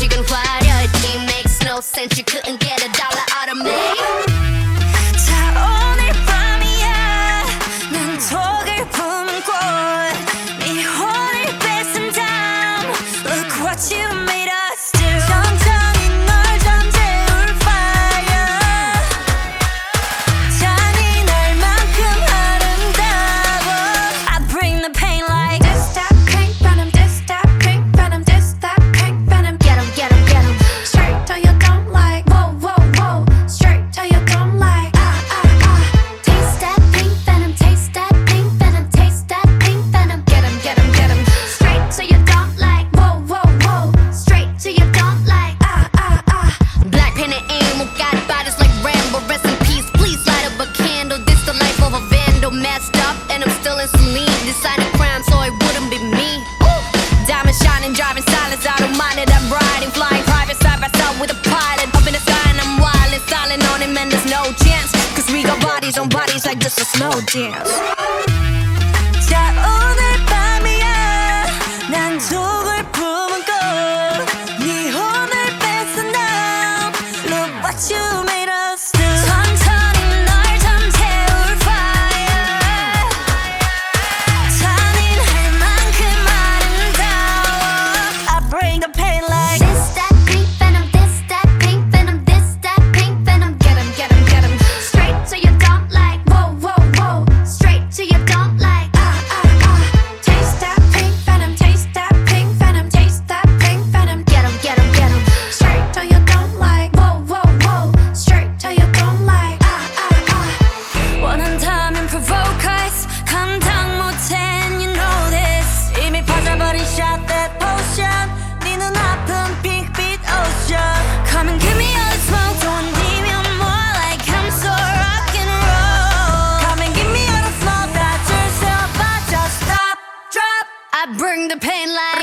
she can fly. Your team makes no sense. You couldn't get a dollar. just a slow dance. 자 오늘 밤이야. 난 조금 bring the pain like